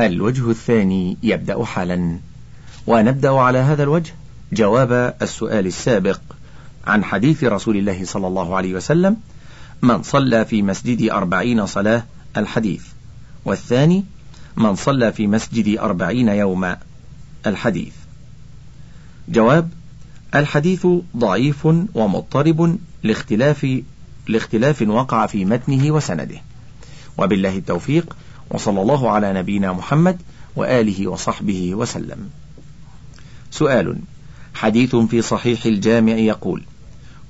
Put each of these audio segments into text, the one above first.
الوجه الثاني يبدأ حالا. ونبدأ على هذا الوجه. جواب السؤال السابق عن حديث رسول الله صلى الله عليه وسلم من صلى في مسجد أربعين صلاة الحديث. والثاني من صلى في مسجد أربعين يوما الحديث. جواب الحديث ضعيف ومضطرب لاختلاف لاختلاف وقع في متنه وسنده. وبالله التوفيق. وصلى الله على نبينا محمد وآله وصحبه وسلم. سؤال حديث في صحيح الجامع يقول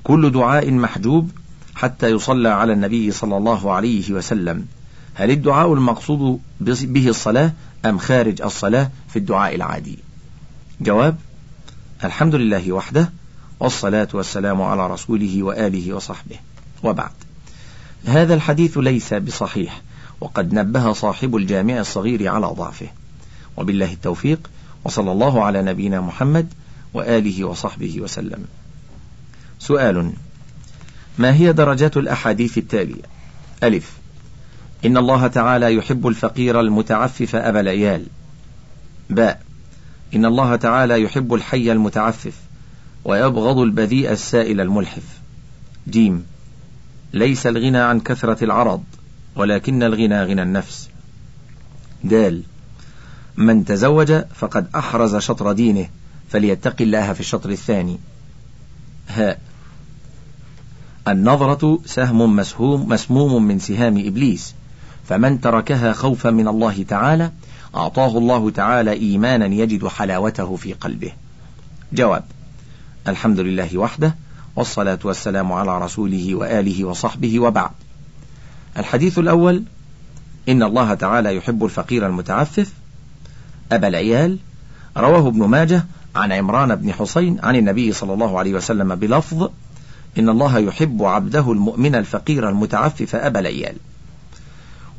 كل دعاء محجوب حتى يصلى على النبي صلى الله عليه وسلم. هل الدعاء المقصود به الصلاة أم خارج الصلاة في الدعاء العادي؟ جواب الحمد لله وحده والصلاة والسلام على رسوله وآله وصحبه. وبعد هذا الحديث ليس بصحيح وقد نبه صاحب الجامع الصغير على ضعفه. وبالله التوفيق وصلى الله على نبينا محمد وآله وصحبه وسلم. سؤال ما هي درجات الأحاديث التالية؟ ألف إن الله تعالى يحب الفقير المتعفف أبا العيال. باء إن الله تعالى يحب الحي المتعفف ويبغض البذيء السائل الملحف. جيم ليس الغنى عن كثرة العرض. ولكن الغنى غنى النفس. دال من تزوج فقد أحرز شطر دينه فليتق الله في الشطر الثاني. هاء النظرة سهم مسهوم مسموم من سهام إبليس فمن تركها خوفا من الله تعالى أعطاه الله تعالى إيمانا يجد حلاوته في قلبه. جواب الحمد لله وحده والصلاة والسلام على رسوله وآله وصحبه وبعد. الحديث الأول إن الله تعالى يحب الفقير المتعفف. أبا العيال رواه ابن ماجه عن عمران بن حسين عن النبي صلى الله عليه وسلم بلفظ إن الله يحب عبده المؤمن الفقير المتعفف أبا العيال.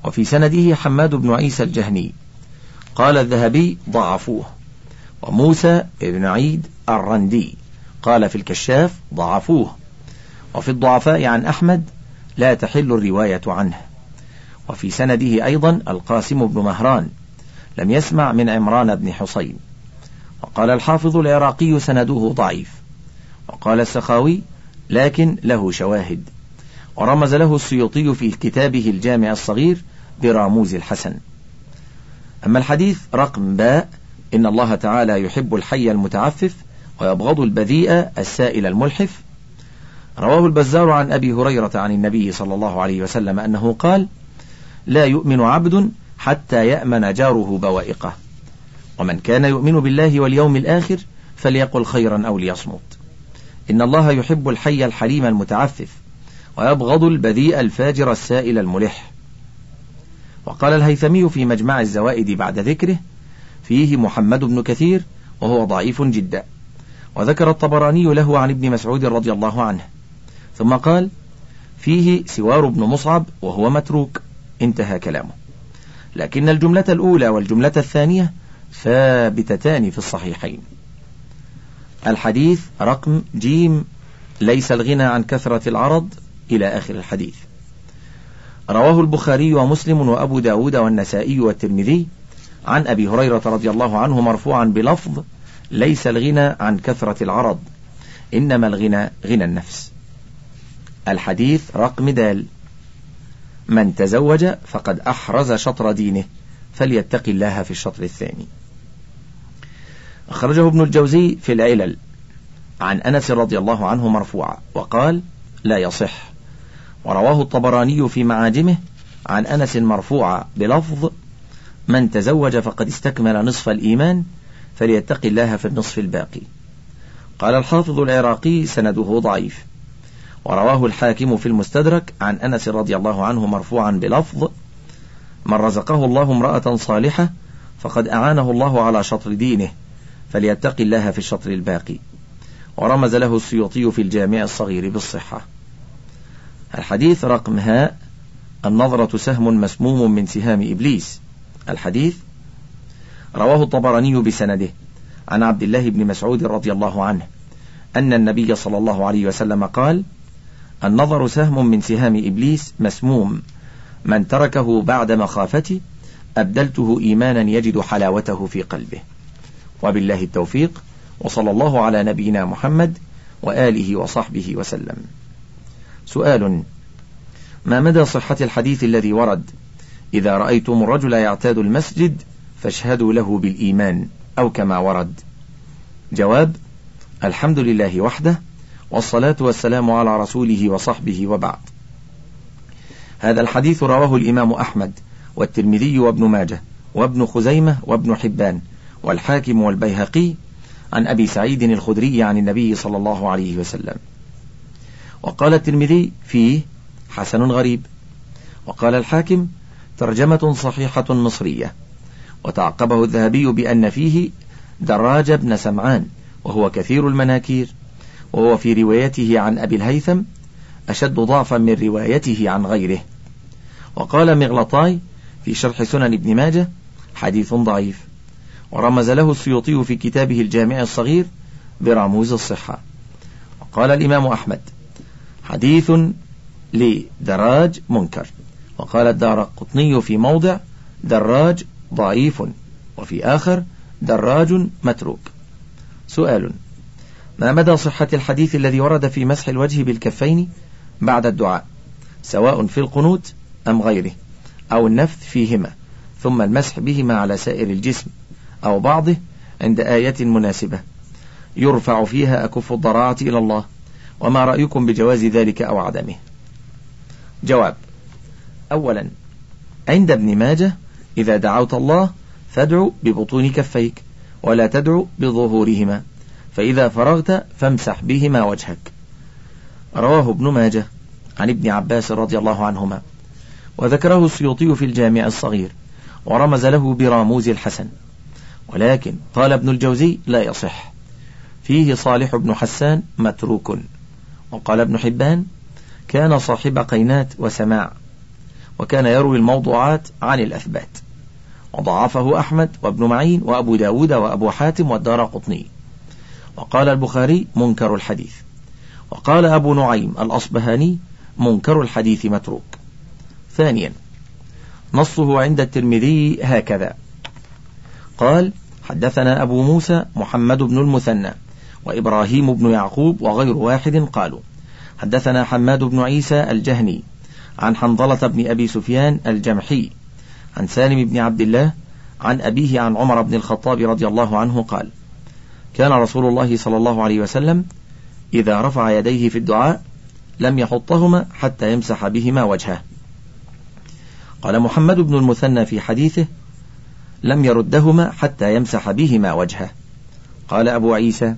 وفي سنده حماد بن عيسى الجهني قال الذهبي ضعفوه. وموسى بن عيد الرندي قال في الكشاف ضعفوه. وفي الضعفاء عن أحمد لا تحل الرواية عنه. وفي سنده أيضا القاسم بن مهران لم يسمع من عمران بن حسين وقال الحافظ العراقي سنده ضعيف. وقال السخاوي لكن له شواهد. ورمز له السيوطي في كتابه الجامع الصغير براموز الحسن. أما الحديث رقم باء إن الله تعالى يحب الحي المتعفف ويبغض البذيء السائل الملحف رواه البزار عن أبي هريرة عن النبي صلى الله عليه وسلم أنه قال لا يؤمن عبد حتى يأمن جاره بوائقه. ومن كان يؤمن بالله واليوم الآخر فليقل خيرا أو ليصمت. إن الله يحب الحي الحليم المتعفف ويبغض البذيء الفاجر السائل الملح. وقال الهيثمي في مجمع الزوائد بعد ذكره فيه محمد بن كثير وهو ضعيف جدا. وذكر الطبراني له عن ابن مسعود رضي الله عنه ثم قال فيه سوار بن مصعب وهو متروك. انتهى كلامه. لكن الجملة الأولى والجملة الثانية ثابتتان في الصحيحين. الحديث رقم جيم ليس الغنى عن كثرة العرض إلى آخر الحديث. رواه البخاري ومسلم وأبو داود والنسائي والترمذي عن أبي هريرة رضي الله عنه مرفوعا بلفظ ليس الغنى عن كثرة العرض إنما الغنى غنى النفس. الحديث رقم دال. من تزوج فقد أحرز شطر دينه فليتق الله في الشطر الثاني. أخرجه ابن الجوزي في العلل. عن أنس رضي الله عنه مرفوعا وقال لا يصح. ورواه الطبراني في معاجمه عن أنس مرفوعا بلفظ من تزوج فقد استكمل نصف الإيمان فليتق الله في النصف الباقي. قال الحافظ العراقي سنده ضعيف. ورواه الحاكم في المستدرك عن أنس رضي الله عنه مرفوعا بلفظ من رزقه الله امرأة صالحة فقد أعانه الله على شطر دينه فليتق الله في الشطر الباقي. ورمز له السيوطي في الجامع الصغير بالصحة. الحديث رقم هاء النظرة سهم مسموم من سهام إبليس. الحديث رواه الطبراني بسنده عن عبد الله بن مسعود رضي الله عنه أن النبي صلى الله عليه وسلم قال النظر سهم من سهام إبليس مسموم. من تركه بعد مخافته أبدلته إيمانا يجد حلاوته في قلبه. وبالله التوفيق وصلى الله على نبينا محمد وآله وصحبه وسلم. سؤال ما مدى صحة الحديث الذي ورد؟ إذا رأيتم الرجل يعتاد المسجد فاشهدوا له بالإيمان أو كما ورد. جواب الحمد لله وحده والصلاة والسلام على رسوله وصحبه وبعد. هذا الحديث رواه الإمام أحمد والترمذي وابن ماجه وابن خزيمة وابن حبان والحاكم والبيهقي عن أبي سعيد الخدري عن النبي صلى الله عليه وسلم. وقال الترمذي فيه حسن غريب. وقال الحاكم ترجمة صحيحة مصرية. وتعقبه الذهبي بأن فيه دراج بن سمعان وهو كثير المناكير. وهو في روايته عن أبي الهيثم أشد ضعفا من روايته عن غيره. وقال مغلطاي في شرح سنن ابن ماجه حديث ضعيف. ورمز له السيوطي في كتابه الجامع الصغير برموز الصحة. وقال الإمام أحمد حديث لدراج منكر. وقال الدارقطني في موضع دراج ضعيف. وفي آخر دراج متروك. سؤال ما مدى صحة الحديث الذي ورد في مسح الوجه بالكفين بعد الدعاء؟ سواء في القنوت أم غيره أو النفث فيهما ثم المسح بهما على سائر الجسم أو بعضه عند آية مناسبة. يرفع فيها أكف الضراعة إلى الله وما رأيكم بجواز ذلك أو عدمه؟ جواب أولا عند ابن ماجه إذا دعوت الله فادعو ببطون كفيك ولا تدعو بظهورهما. فإذا فرغت فامسح بهما وجهك. رواه ابن ماجه عن ابن عباس رضي الله عنهما. وذكره السيوطي في الجامع الصغير ورمز له براموز الحسن. ولكن قال ابن الجوزي لا يصح. فيه صالح بن حسان متروك. وقال ابن حبان كان صاحب قينات وسماع وكان يروي الموضوعات عن الأثبات. وضعفه أحمد وابن معين وأبو داود وأبو حاتم والدار قطني. وقال البخاري منكر الحديث. وقال أبو نعيم الأصبهاني منكر الحديث متروك. ثانيا نصه عند الترمذي هكذا. قال حدثنا أبو موسى محمد بن المثنى وإبراهيم بن يعقوب وغير واحد قالوا حدثنا حماد بن عيسى الجهني عن حنظلة بن أبي سفيان الجمحي عن سالم بن عبد الله عن أبيه عن عمر بن الخطاب رضي الله عنه قال كان رسول الله صلى الله عليه وسلم إذا رفع يديه في الدعاء لم يحطهما حتى يمسح بهما وجهه. قال محمد بن المثنى في حديثه لم يردهما حتى يمسح بهما وجهه. قال أبو عيسى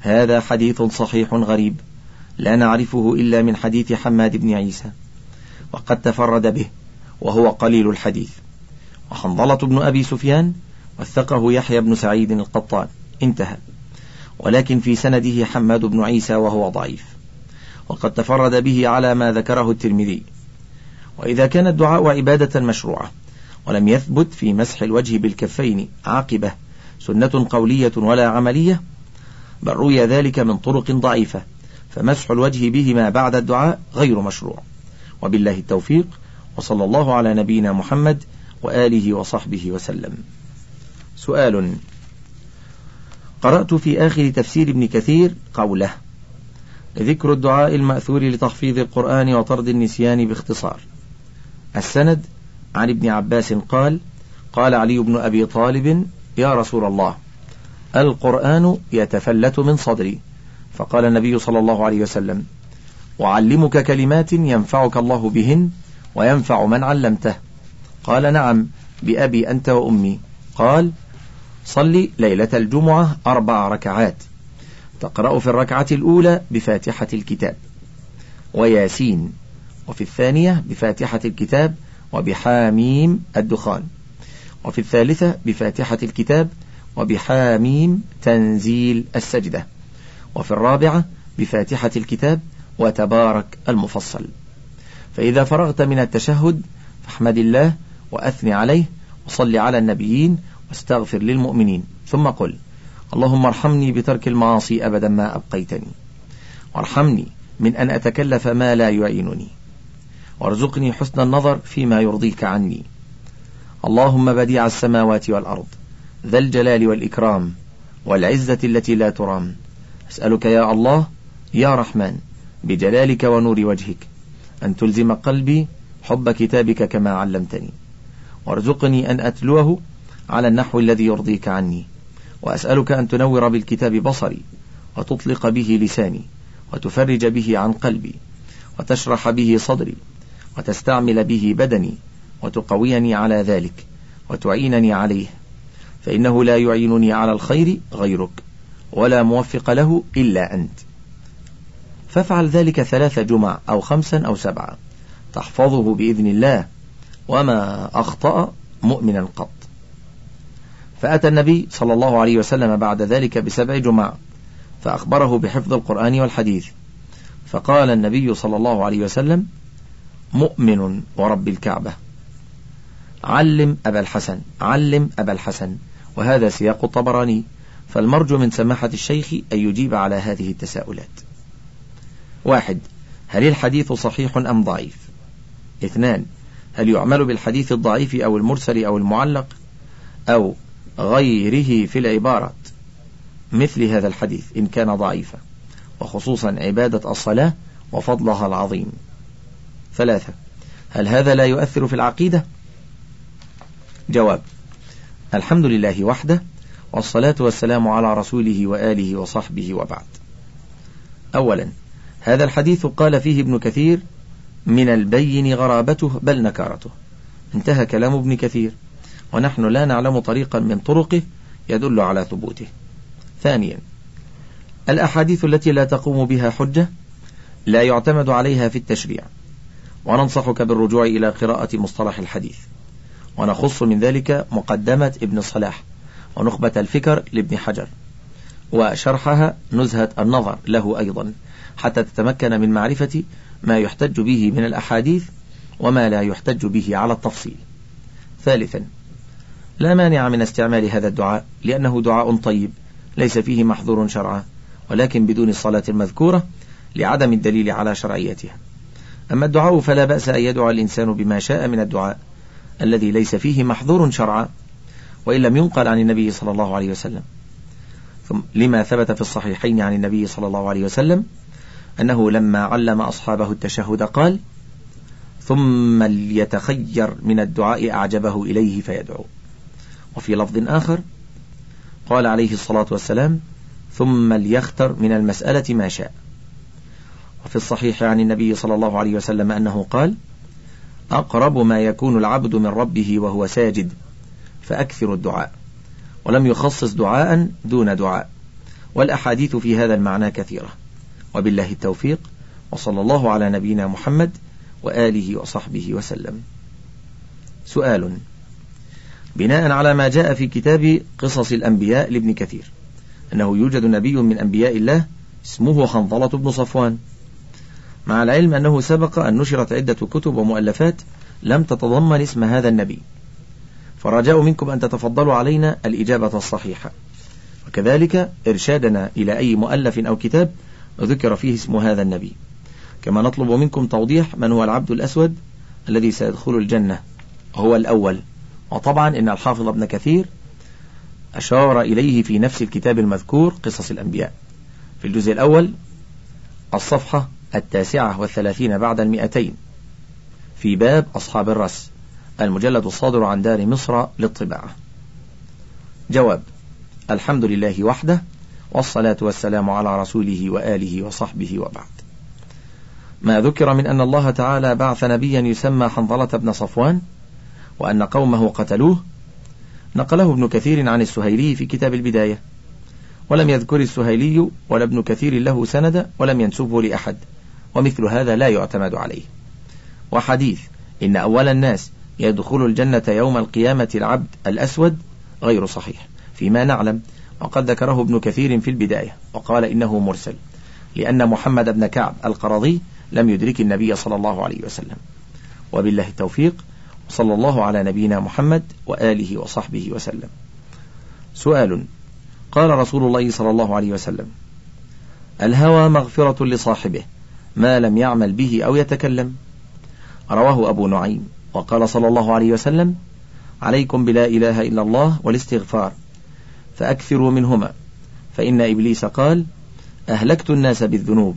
هذا حديث صحيح غريب لا نعرفه إلا من حديث حماد بن عيسى وقد تفرد به وهو قليل الحديث. وحنظلة بن أبي سفيان وثقه يحيى بن سعيد القطان. انتهى. ولكن في سنده حماد بن عيسى وهو ضعيف. وقد تفرد به على ما ذكره الترمذي. وإذا كان الدعاء عبادة مشروعة ولم يثبت في مسح الوجه بالكفين عاقبة سنة قولية ولا عملية بل روي ذلك من طرق ضعيفة فمسح الوجه بهما بعد الدعاء غير مشروع. وبالله التوفيق وصلى الله على نبينا محمد وآله وصحبه وسلم. سؤال قرأت في آخر تفسير ابن كثير قوله ذكر الدعاء المأثور لتحفيظ القرآن وطرد النسيان باختصار. السند عن ابن عباس قال قال علي بن أبي طالب يا رسول الله القرآن يتفلت من صدري. فقال النبي صلى الله عليه وسلم أعلمك كلمات ينفعك الله بهن وينفع من علمته. قال نعم بأبي أنت وأمي. قال صلي ليلة الجمعة أربع ركعات. تقرأ في الركعة الأولى بفاتحة الكتاب. وياسين. وفي الثانية بفاتحة الكتاب وبحاميم الدخان. وفي الثالثة بفاتحة الكتاب وبحاميم تنزيل السجدة. وفي الرابعة بفاتحة الكتاب وتبارك المفصل. فإذا فرغت من التشهد فاحمد الله وأثني عليه وصل على النبيين واستغفر للمؤمنين. ثم قل اللهم ارحمني بترك المعاصي أبدا ما أبقيتني. وارحمني من أن أتكلف ما لا يعينني. وارزقني حسن النظر فيما يرضيك عني. اللهم بديع السماوات والأرض ذا الجلال والإكرام والعزة التي لا ترام. أسألك يا الله يا رحمن بجلالك ونور وجهك أن تلزم قلبي حب كتابك كما علمتني. وارزقني أن أتلوه على النحو الذي يرضيك عني وأسألك أن تنور بالكتاب بصري وتطلق به لساني وتفرج به عن قلبي وتشرح به صدري وتستعمل به بدني وتقويني على ذلك وتعينني عليه. فإنه لا يعينني على الخير غيرك ولا موفق له إلا أنت. فافعل ذلك ثلاث جمع أو خمسا أو سبعة تحفظه بإذن الله وما أخطأ مؤمنا قط. فأتى النبي صلى الله عليه وسلم بعد ذلك بسبع جمع فأخبره بحفظ القرآن والحديث. فقال النبي صلى الله عليه وسلم مؤمن ورب الكعبة. علم أبا الحسن علم أبا الحسن وهذا سياق الطبراني فالمرجو من سماحة الشيخ أن يجيب على هذه التساؤلات. واحد هل الحديث صحيح أم ضعيف؟ اثنان هل يعمل بالحديث الضعيف أو المرسل أو المعلق؟ أو غيره في العبارة مثل هذا الحديث إن كان ضعيفا وخصوصا عبادة الصلاة وفضلها العظيم. ثلاثة هل هذا لا يؤثر في العقيدة؟ جواب الحمد لله وحده والصلاة والسلام على رسوله وآله وصحبه وبعد. أولا هذا الحديث قال فيه ابن كثير من البين غرابته بل نكارته انتهى كلام ابن كثير. ونحن لا نعلم طريقا من طرقه يدل على ثبوته. ثانيا الأحاديث التي لا تقوم بها حجة لا يعتمد عليها في التشريع وننصحك بالرجوع إلى قراءة مصطلح الحديث. ونخص من ذلك مقدمة ابن صلاح ونخبة الفكر لابن حجر وشرحها نزهة النظر له أيضا حتى تتمكن من معرفة ما يحتج به من الأحاديث وما لا يحتج به على التفصيل. ثالثا لا مانع من استعمال هذا الدعاء لأنه دعاء طيب ليس فيه محظور شرعا ولكن بدون الصلاة المذكورة لعدم الدليل على شرعيتها. أما الدعاء فلا بأس أن يدعو الإنسان بما شاء من الدعاء الذي ليس فيه محظور شرعا وإن لم ينقل عن النبي صلى الله عليه وسلم. ثم لما ثبت في الصحيحين عن النبي صلى الله عليه وسلم أنه لما علم أصحابه التشهد قال ثم ليتخير من الدعاء أعجبه إليه فيدعو. وفي لفظ آخر قال عليه الصلاة والسلام ثم ليختر من المسألة ما شاء. وفي الصحيح عن النبي صلى الله عليه وسلم أنه قال أقرب ما يكون العبد من ربه وهو ساجد فأكثر الدعاء ولم يخصص دعاء دون دعاء والأحاديث في هذا المعنى كثيرة. وبالله التوفيق وصلى الله على نبينا محمد وآله وصحبه وسلم. سؤال بناء على ما جاء في كتاب قصص الأنبياء لابن كثير أنه يوجد نبي من أنبياء الله اسمه حنظلة بن صفوان. مع العلم أنه سبق أن نشرت عدة كتب ومؤلفات لم تتضمن اسم هذا النبي. فرجاء منكم أن تتفضلوا علينا الإجابة الصحيحة. وكذلك إرشادنا إلى أي مؤلف أو كتاب ذكر فيه اسم هذا النبي. كما نطلب منكم توضيح من هو العبد الأسود الذي سيدخل الجنة هو الأول. وطبعا إن الحافظ ابن كثير أشار إليه في نفس الكتاب المذكور قصص الأنبياء. في الجزء الأول الصفحة التاسعة والثلاثين بعد المئتين في باب أصحاب الرس المجلد الصادر عن دار مصر للطباعة. جواب الحمد لله وحده والصلاة والسلام على رسوله وآله وصحبه وبعد. ما ذكر من أن الله تعالى بعث نبيا يسمى حنظلة بن صفوان وأن قومه قتلوه. نقله ابن كثير عن السهيلي في كتاب البداية. ولم يذكر السهيلي ولا ابن كثير له سند ولم ينسبه لأحد. ومثل هذا لا يعتمد عليه. وحديث إن أول الناس يدخل الجنة يوم القيامة العبد الأسود غير صحيح. فيما نعلم وقد ذكره ابن كثير في البداية. وقال إنه مرسل. لأن محمد بن كعب القرضي لم يدرك النبي صلى الله عليه وسلم. وبالله التوفيق صلى الله على نبينا محمد وآله وصحبه وسلم. سؤال قال رسول الله صلى الله عليه وسلم الهوى مغفرة لصاحبه ما لم يعمل به أو يتكلم. رواه أبو نعيم وقال صلى الله عليه وسلم عليكم بلا إله إلا الله والاستغفار فأكثروا منهما. فإن إبليس قال أهلكت الناس بالذنوب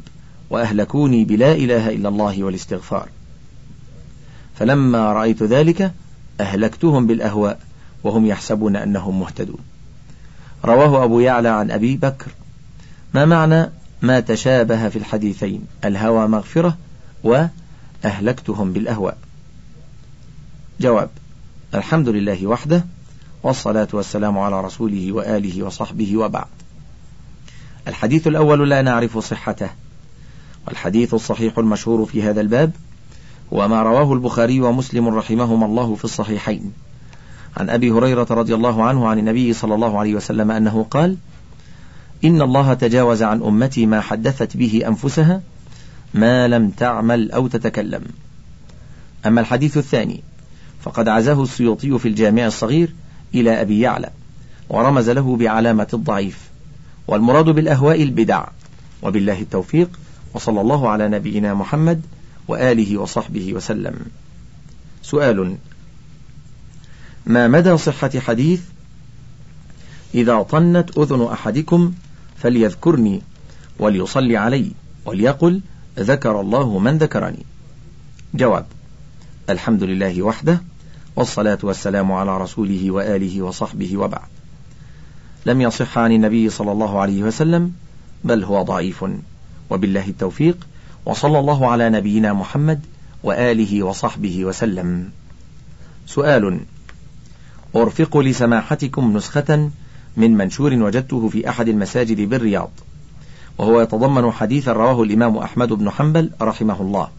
وأهلكوني بلا إله إلا الله والاستغفار. فلما رأيت ذلك أهلكتهم بالأهواء وهم يحسبون أنهم مهتدون. رواه أبو يعلى عن أبي بكر. ما معنى ما تشابه في الحديثين؟ الهوى مغفرة وأهلكتهم بالأهواء. جواب الحمد لله وحده والصلاة والسلام على رسوله وآله وصحبه وبعد. الحديث الأول لا نعرف صحته والحديث الصحيح المشهور في هذا الباب هو ما رواه البخاري ومسلم رحمهما الله في الصحيحين. عن أبي هريرة رضي الله عنه عن النبي صلى الله عليه وسلم أنه قال إن الله تجاوز عن أمتي ما حدثت به أنفسها ما لم تعمل أو تتكلم. أما الحديث الثاني فقد عزاه السيوطي في الجامع الصغير إلى أبي يعلى ورمز له بعلامة الضعيف والمراد بالأهواء البدع. وبالله التوفيق وصلى الله على نبينا محمد وآله وصحبه وسلم. سؤال ما مدى صحة حديث إذا طنت أذن أحدكم فليذكرني وليصلي علي وليقل ذكر الله من ذكرني؟ جواب الحمد لله وحده والصلاة والسلام على رسوله وآله وصحبه وبعد. لم يصح عن النبي صلى الله عليه وسلم بل هو ضعيف وبالله التوفيق وصلى الله على نبينا محمد وآله وصحبه وسلم. سؤال أرفق لسماحتكم نسخة من منشور وجدته في أحد المساجد بالرياض وهو يتضمن حديثا رواه الإمام أحمد بن حنبل رحمه الله.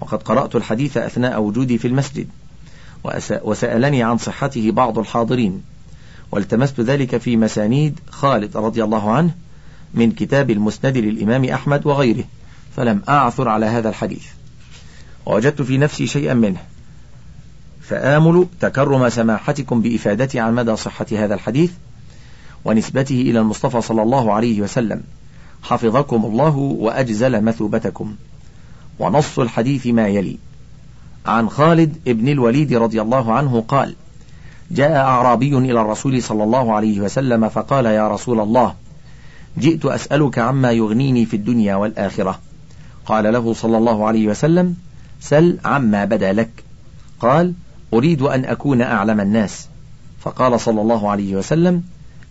وقد قرأت الحديث أثناء وجودي في المسجد وسألني عن صحته بعض الحاضرين والتمست ذلك في مسانيد خالد رضي الله عنه من كتاب المسند للإمام أحمد وغيره. فلم أعثر على هذا الحديث. ووجدت في نفسي شيئا منه. فآمل تكرم سماحتكم بإفادتي عن مدى صحة هذا الحديث ونسبته إلى المصطفى صلى الله عليه وسلم. حفظكم الله وأجزل مثوبتكم. ونص الحديث ما يلي. عن خالد ابن الوليد رضي الله عنه قال جاء أعرابي إلى الرسول صلى الله عليه وسلم فقال يا رسول الله جئت أسألك عما يغنيني في الدنيا والآخرة. قال له صلى الله عليه وسلم سل عما بدا لك. قال أريد أن أكون أعلم الناس. فقال صلى الله عليه وسلم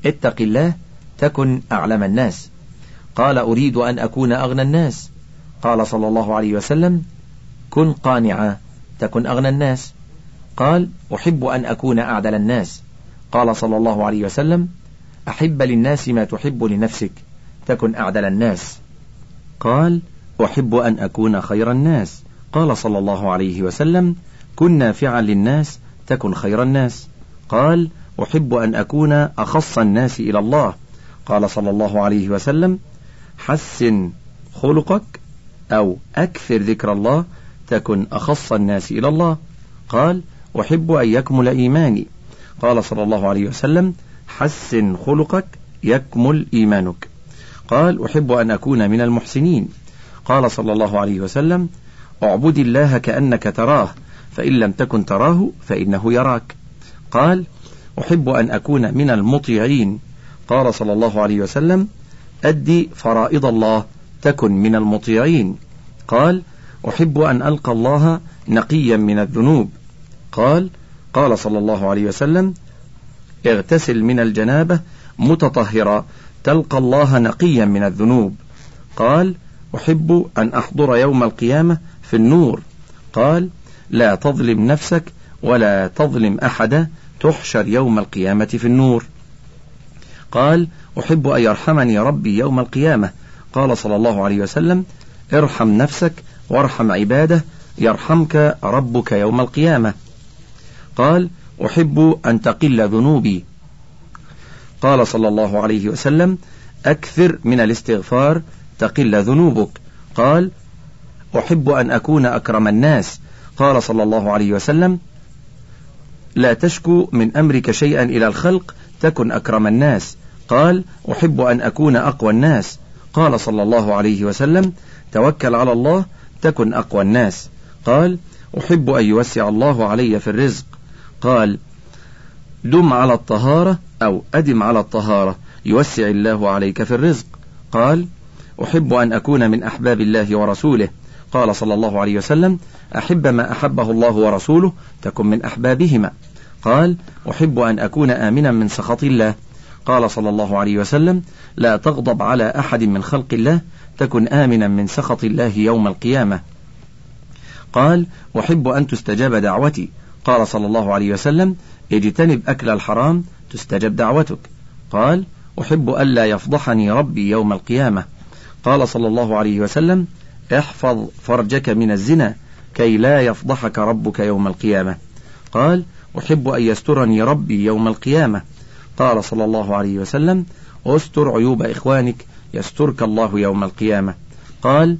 اتق الله تكن أعلم الناس. قال أريد أن أكون أغنى الناس. قال صلى الله عليه وسلم كن قانعا تكن أغنى الناس. قال أحب أن أكون أعدل الناس. قال صلى الله عليه وسلم أحب للناس ما تحب لنفسك تكن أعدل الناس. قال أحب أن أكون خير الناس. قال صلى الله عليه وسلم كن نافعا للناس تكن خير الناس. قال أحب أن أكون أخص الناس إلى الله. قال صلى الله عليه وسلم حسن خلقك أو أكثر ذكر الله تكن أخص الناس إلى الله. قال أحب أن يكمل إيماني. قال صلى الله عليه وسلم حسن خلقك يكمل إيمانك. قال أحب أن أكون من المحسنين. قال صلى الله عليه وسلم اعبد الله كأنك تراه فإن لم تكن تراه فإنه يراك. قال أحب أن أكون من المطيعين. قال صلى الله عليه وسلم أدي فرائض الله تكن من المطيعين. قال أحب أن ألقى الله نقيا من الذنوب. قال قال صلى الله عليه وسلم اغتسل من الجنابة متطهرا تلقى الله نقيا من الذنوب. قال أحب أن أحضر يوم القيامة في النور. قال لا تظلم نفسك ولا تظلم أحدا تحشر يوم القيامة في النور. قال أحب أن يرحمني ربي يوم القيامة. قال صلى الله عليه وسلم ارحم نفسك وارحم عباده يرحمك ربك يوم القيامة. قال أحب أن تقل ذنوبي. قال صلى الله عليه وسلم أكثر من الاستغفار تقل ذنوبك. قال أحب أن أكون أكرم الناس. قال صلى الله عليه وسلم لا تشكو من أمرك شيئا إلى الخلق تكن أكرم الناس. قال أحب أن أكون أقوى الناس. قال صلى الله عليه وسلم توكل على الله تكن أقوى الناس. قال أحب أن يوسع الله علي في الرزق. قال دم على الطهارة أو أدم على الطهارة يوسع الله عليك في الرزق. قال أحب أن أكون من أحباب الله ورسوله. قال صلى الله عليه وسلم أحب ما أحبه الله ورسوله تكن من أحبابهما. قال أحب أن أكون آمنا من سخط الله. قال صلى الله عليه وسلم لا تغضب على أحد من خلق الله تكن آمنا من سخط الله يوم القيامة. قال أحب أن تستجاب دعوتي. قال صلى الله عليه وسلم اجتنب أكل الحرام تستجب دعوتك. قال أحب ألا يفضحني ربي يوم القيامة. قال صلى الله عليه وسلم احفظ فرجك من الزنا كي لا يفضحك ربك يوم القيامة. قال أحب أن يسترني ربي يوم القيامة. قال صلى الله عليه وسلم استر عيوب إخوانك يسترك الله يوم القيامة. قال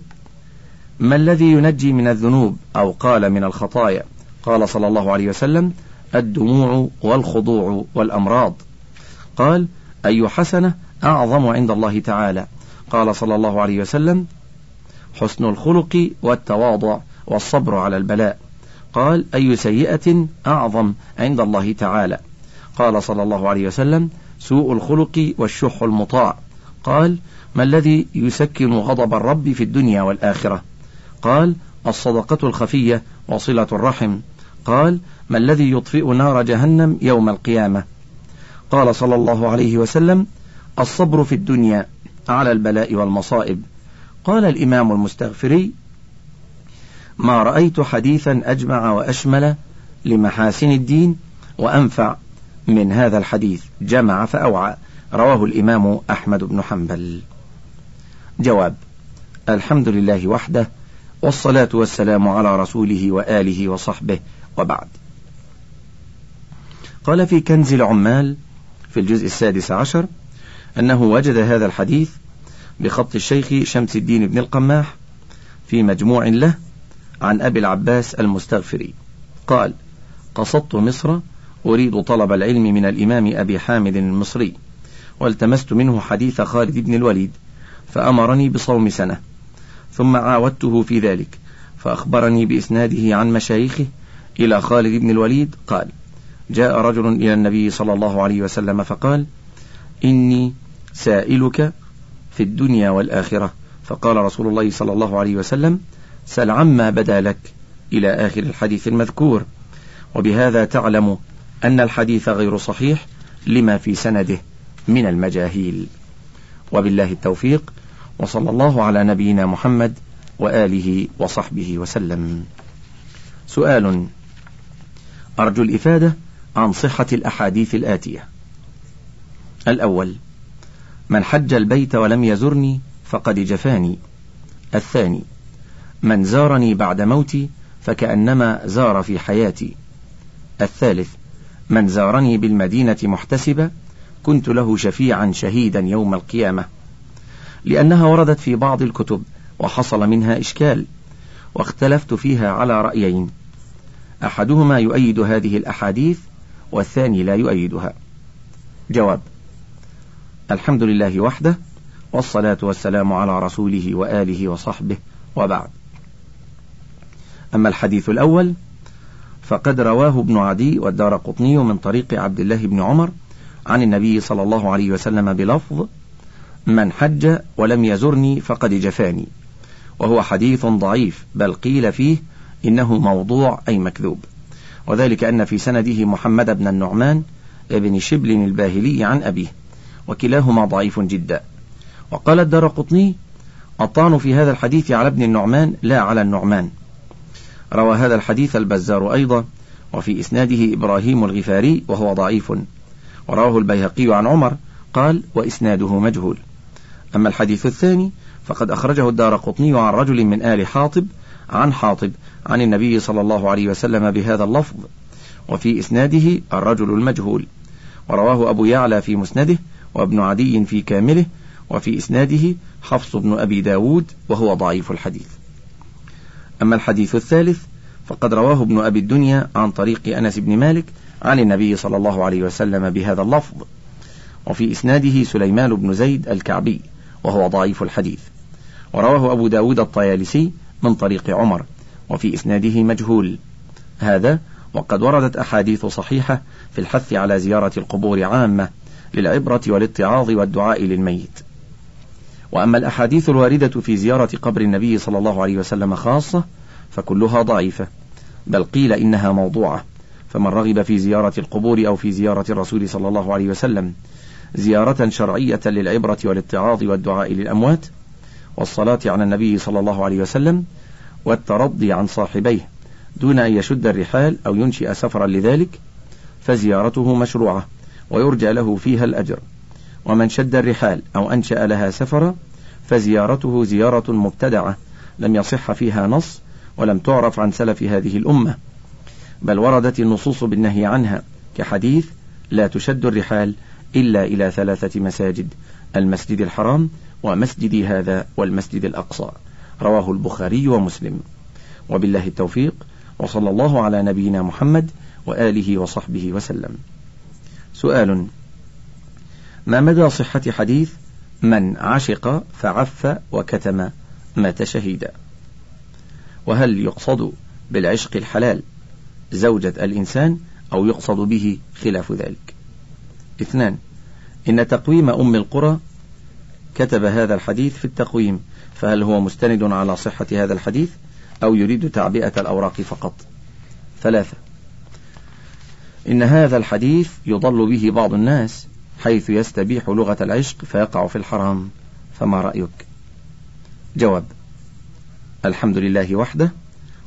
ما الذي ينجي من الذنوب أو قال من الخطايا؟ قال صلى الله عليه وسلم الدموع والخضوع والأمراض. قال أي حسنة أعظم عند الله تعالى. قال صلى الله عليه وسلم حسن الخلق والتواضع والصبر على البلاء. قال أي سيئة أعظم عند الله تعالى. قال صلى الله عليه وسلم سوء الخلق والشح المطاع. قال ما الذي يسكن غضب الرب في الدنيا والآخرة؟ قال الصدقة الخفية وصلة الرحم. قال ما الذي يطفئ نار جهنم يوم القيامة؟ قال صلى الله عليه وسلم الصبر في الدنيا على البلاء والمصائب. قال الإمام المستغفري ما رأيت حديثا أجمع وأشمل لمحاسن الدين وأنفع من هذا الحديث. جمع فأوعى. رواه الإمام أحمد بن حنبل. جواب الحمد لله وحده والصلاة والسلام على رسوله وآله وصحبه. وبعد قال في كنز العمال في الجزء السادس عشر أنه وجد هذا الحديث بخط الشيخ شمس الدين بن القماح في مجموع له عن أبي العباس المستغفري. قال قصدت مصر أريد طلب العلم من الإمام أبي حامد المصري والتمست منه حديث خالد بن الوليد فأمرني بصوم سنة ثم عاودته في ذلك فأخبرني بإسناده عن مشايخه إلى خالد بن الوليد قال جاء رجل إلى النبي صلى الله عليه وسلم فقال إني سائلك في الدنيا والآخرة. فقال رسول الله صلى الله عليه وسلم سل عما بدا لك إلى آخر الحديث المذكور. وبهذا تعلم أن الحديث غير صحيح لما في سنده من المجاهيل. وبالله التوفيق وصلى الله على نبينا محمد وآله وصحبه وسلم. سؤال أرجو الإفادة عن صحة الأحاديث الآتية. الأول من حج البيت ولم يزرني فقد جفاني. الثاني من زارني بعد موتي فكأنما زار في حياتي. الثالث من زارني بالمدينة محتسبا كنت له شفيعا شهيدا يوم القيامة. لأنها وردت في بعض الكتب وحصل منها إشكال واختلفت فيها على رأيين. أحدهما يؤيد هذه الأحاديث والثاني لا يؤيدها. جواب الحمد لله وحده والصلاة والسلام على رسوله وآله وصحبه وبعد. أما الحديث الأول فقد رواه ابن عدي والدار قطني من طريق عبد الله بن عمر عن النبي صلى الله عليه وسلم بلفظ من حج ولم يزرني فقد جفاني وهو حديث ضعيف بل قيل فيه إنه موضوع أي مكذوب. وذلك أن في سنده محمد بن النعمان ابن شبل الباهلي عن أبيه. وكلاهما ضعيف جدا. وقال الدار قطني الطعن في هذا الحديث على ابن النعمان لا على النعمان. روى هذا الحديث البزار أيضا وفي إسناده إبراهيم الغفاري وهو ضعيف. ورواه البيهقي عن عمر قال وإسناده مجهول. أما الحديث الثاني فقد أخرجه الدار قطني عن رجل من آل حاطب عن حاطب عن النبي صلى الله عليه وسلم بهذا اللفظ. وفي إسناده الرجل المجهول. ورواه أبو يعلى في مسنده وابن عدي في كامله وفي إسناده حفص بن أبي داود وهو ضعيف الحديث. أما الحديث الثالث فقد رواه ابن أبي الدنيا عن طريق أنس بن مالك عن النبي صلى الله عليه وسلم بهذا اللفظ. وفي إسناده سليمان بن زيد الكعبي وهو ضعيف الحديث. ورواه أبو داود الطيالسي من طريق عمر. وفي إسناده مجهول. هذا وقد وردت أحاديث صحيحة في الحث على زيارة القبور عامة. للعبرة والاتعاظ والدعاء للميت. وأما الأحاديث الواردة في زيارة قبر النبي صلى الله عليه وسلم خاصة فكلها ضعيفة. بل قيل إنها موضوعة. فمن رغب في زيارة القبور أو في زيارة الرسول صلى الله عليه وسلم زيارة شرعية للعبرة والاتعاظ والدعاء للأموات والصلاة على النبي صلى الله عليه وسلم والترضي عن صاحبيه دون أن يشد الرحال أو ينشئ سفرا لذلك فزيارته مشروعة. ويرجى له فيها الأجر. ومن شد الرحال أو أنشأ لها سفرا فزيارته زيارة مبتدعة لم يصح فيها نص ولم تعرف عن سلف هذه الأمة. بل وردت النصوص بالنهي عنها كحديث لا تشد الرحال إلا إلى ثلاثة مساجد المسجد الحرام ومسجد هذا والمسجد الأقصى. رواه البخاري ومسلم. وبالله التوفيق وصلى الله على نبينا محمد وآله وصحبه وسلم. سؤال. ما مدى صحة حديث من عشق فعف وكتم مات شهيدا؟ وهل يقصد بالعشق الحلال زوجة الإنسان أو يقصد به خلاف ذلك؟ اثنان. إن تقويم أم القرى كتب هذا الحديث في التقويم فهل هو مستند على صحة هذا الحديث أو يريد تعبئة الأوراق فقط؟ ثلاثة. إن هذا الحديث يضل به بعض الناس حيث يستبيح لغة العشق فيقع في الحرام. فما رأيك؟ جواب الحمد لله وحده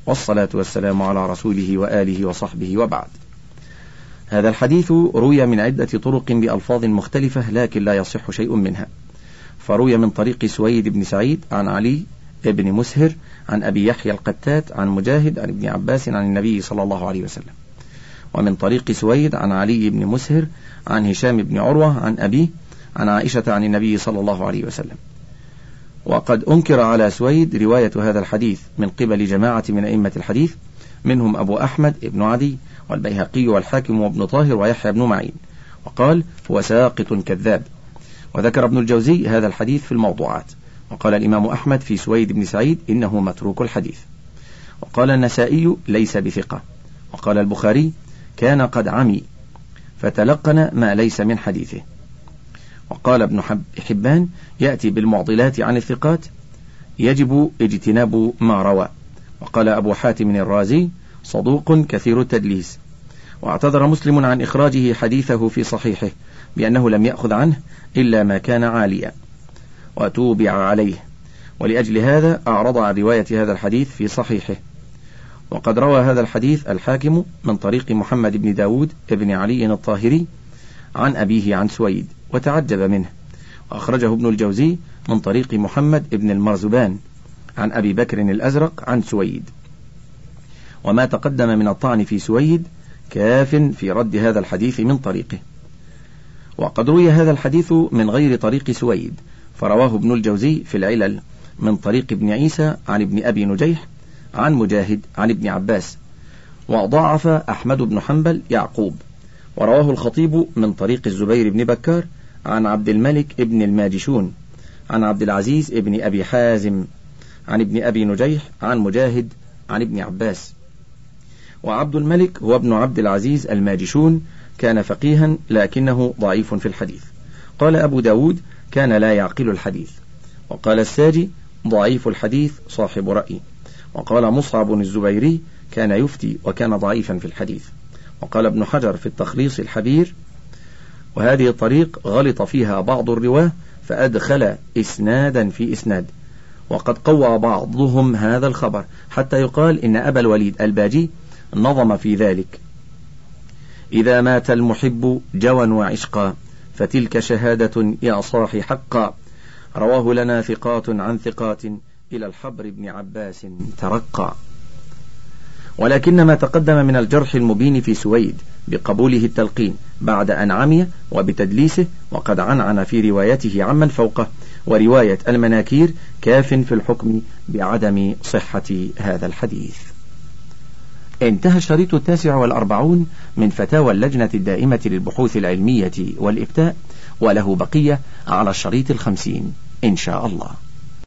والصلاة والسلام على رسوله وآله وصحبه وبعد. هذا الحديث روي من عدة طرق بألفاظ مختلفة لكن لا يصح شيء منها. فروي من طريق سويد بن سعيد عن علي بن مسهر عن أبي يحيى القتات عن مجاهد عن ابن عباس عن النبي صلى الله عليه وسلم. ومن طريق سويد عن علي بن مسهر عن هشام بن عروة عن أبيه عن عائشة عن النبي صلى الله عليه وسلم. وقد أنكر على سويد رواية هذا الحديث من قبل جماعة من أئمة الحديث منهم أبو أحمد بن عدي والبيهقي والحاكم وابن طاهر ويحيى بن معين. وقال هو ساقط كذاب. وذكر ابن الجوزي هذا الحديث في الموضوعات. وقال الإمام أحمد في سويد بن سعيد إنه متروك الحديث. وقال النسائي ليس بثقة. وقال البخاري كان قد عمي فتلقن ما ليس من حديثه. وقال ابن حبان يأتي بالمعضلات عن الثقات يجب اجتناب ما روى. وقال أبو حاتم الرازي صدوق كثير التدليس. واعتذر مسلم عن إخراجه حديثه في صحيحه بأنه لم يأخذ عنه إلا ما كان عاليا. وتوبع عليه. ولأجل هذا أعرض عن رواية هذا الحديث في صحيحه. وقد روى هذا الحديث الحاكم من طريق محمد بن داود بن علي الطاهري عن أبيه عن سويد وتعجب منه. وأخرجه ابن الجوزي من طريق محمد بن المرزبان عن أبي بكر الأزرق عن سويد. وما تقدم من الطعن في سويد كاف في رد هذا الحديث من طريقه. وقد روي هذا الحديث من غير طريق سويد فرواه ابن الجوزي في العلل من طريق ابن عيسى عن ابن أبي نجيح عن مجاهد عن ابن عباس. وضعف أحمد بن حنبل يعقوب. ورواه الخطيب من طريق الزبير بن بكار عن عبد الملك ابن الماجشون عن عبد العزيز ابن أبي حازم عن ابن أبي نجيح عن مجاهد عن ابن عباس. وعبد الملك هو ابن عبد العزيز الماجشون كان فقيها لكنه ضعيف في الحديث. قال أبو داود كان لا يعقل الحديث. وقال الساجي ضعيف الحديث صاحب رأي. وقال مصعب الزبيري كان يفتي وكان ضعيفا في الحديث. وقال ابن حجر في التخليص الحبير وهذه الطريق غلط فيها بعض الرواة فأدخل إسنادا في إسناد. وقد قوى بعضهم هذا الخبر حتى يقال إن أبا الوليد الباجي نظم في ذلك. إذا مات المحب جوا وعشقا فتلك شهادة يا صاح حقا. رواه لنا ثقات عن ثقات إلى الحبر بن عباس ترقى. ولكن ما تقدم من الجرح المبين في سويد بقبوله التلقين بعد أن عمي وبتدليسه وقد عنعن في روايته عمن فوقه ورواية المناكير كاف في الحكم بعدم صحة هذا الحديث. انتهى الشريط التاسع والأربعون من فتاوى اللجنة الدائمة للبحوث العلمية والإفتاء وله بقية على الشريط الخمسين إن شاء الله.